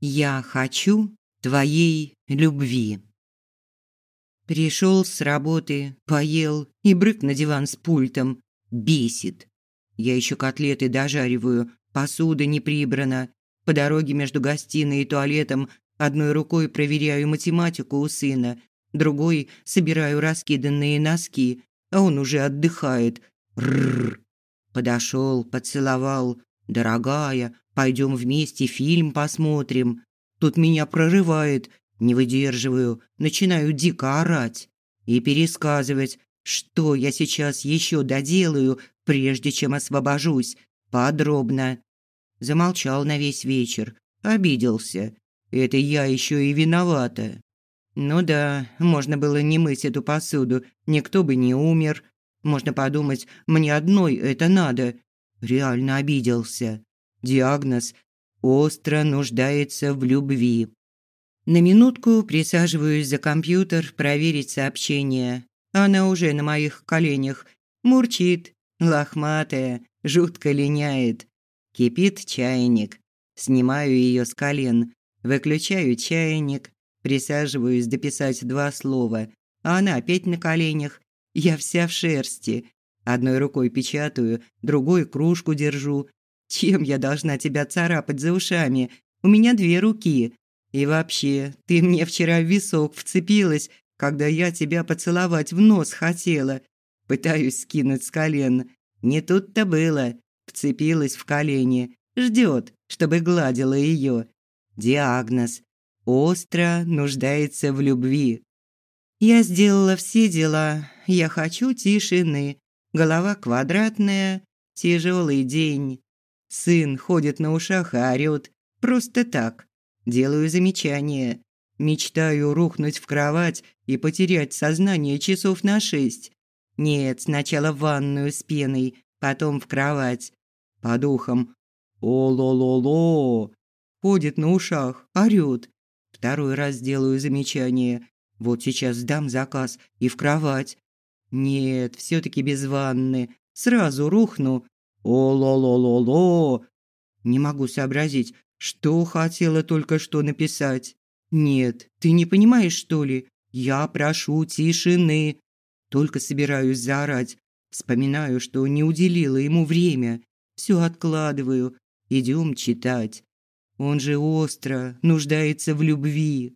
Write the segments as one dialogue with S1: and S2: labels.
S1: Я хочу твоей любви. Пришел с работы, поел и брык на диван с пультом. Бесит. Я еще котлеты дожариваю, посуда не прибрана. По дороге между гостиной и туалетом одной рукой проверяю математику у сына, другой собираю раскиданные носки, а он уже отдыхает. Рррр. Подошел, поцеловал. «Дорогая, пойдем вместе фильм посмотрим». Тут меня прорывает, не выдерживаю, начинаю дико орать и пересказывать, что я сейчас еще доделаю, прежде чем освобожусь, подробно. Замолчал на весь вечер, обиделся. Это я еще и виновата. Ну да, можно было не мыть эту посуду, никто бы не умер. Можно подумать, мне одной это надо. Реально обиделся. Диагноз остро нуждается в любви. На минутку присаживаюсь за компьютер проверить сообщение. Она уже на моих коленях. Мурчит, лохматая, жутко линяет. Кипит чайник. Снимаю ее с колен, выключаю чайник, присаживаюсь дописать два слова, а она опять на коленях. Я вся в шерсти. Одной рукой печатаю, другой кружку держу. Чем я должна тебя царапать за ушами? У меня две руки. И вообще, ты мне вчера в висок вцепилась, когда я тебя поцеловать в нос хотела. Пытаюсь скинуть с колен. Не тут-то было. Вцепилась в колени. Ждет, чтобы гладила ее. Диагноз. Остро нуждается в любви. Я сделала все дела. Я хочу тишины. Голова квадратная. Тяжелый день. Сын ходит на ушах и орёт. Просто так. Делаю замечание. Мечтаю рухнуть в кровать и потерять сознание часов на шесть. Нет, сначала в ванную с пеной, потом в кровать. По духам. О-ло-ло-ло. Ходит на ушах, орёт. Второй раз делаю замечание. Вот сейчас сдам заказ и в кровать. Нет, все таки без ванны. Сразу рухну. О-ло-ло-ло-ло. Не могу сообразить, что хотела только что написать. Нет, ты не понимаешь, что ли? Я прошу тишины. Только собираюсь заорать. Вспоминаю, что не уделила ему время. Все откладываю. Идем читать. Он же остро нуждается в любви.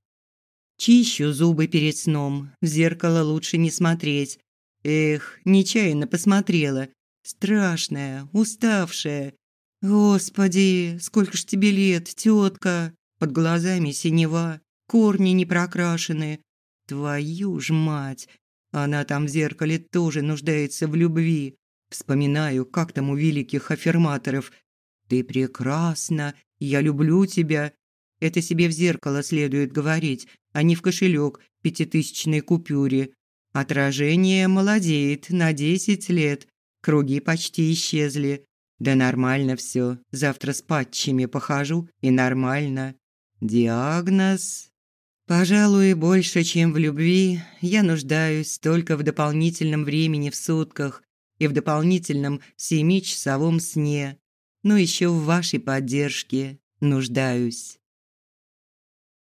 S1: Чищу зубы перед сном. В зеркало лучше не смотреть. Эх, нечаянно посмотрела. Страшная, уставшая. Господи, сколько ж тебе лет, тетка? Под глазами синева корни не прокрашены. Твою ж мать! Она там в зеркале тоже нуждается в любви. Вспоминаю, как там у великих аффирматоров. «Ты прекрасна, я люблю тебя». Это себе в зеркало следует говорить, а не в кошелек пятитысячной купюре. Отражение молодеет на десять лет. Круги почти исчезли. Да нормально все. Завтра с патчами похожу, и нормально. Диагноз Пожалуй, больше, чем в любви, я нуждаюсь только в дополнительном времени в сутках и в дополнительном семичасовом сне, но еще в вашей поддержке нуждаюсь.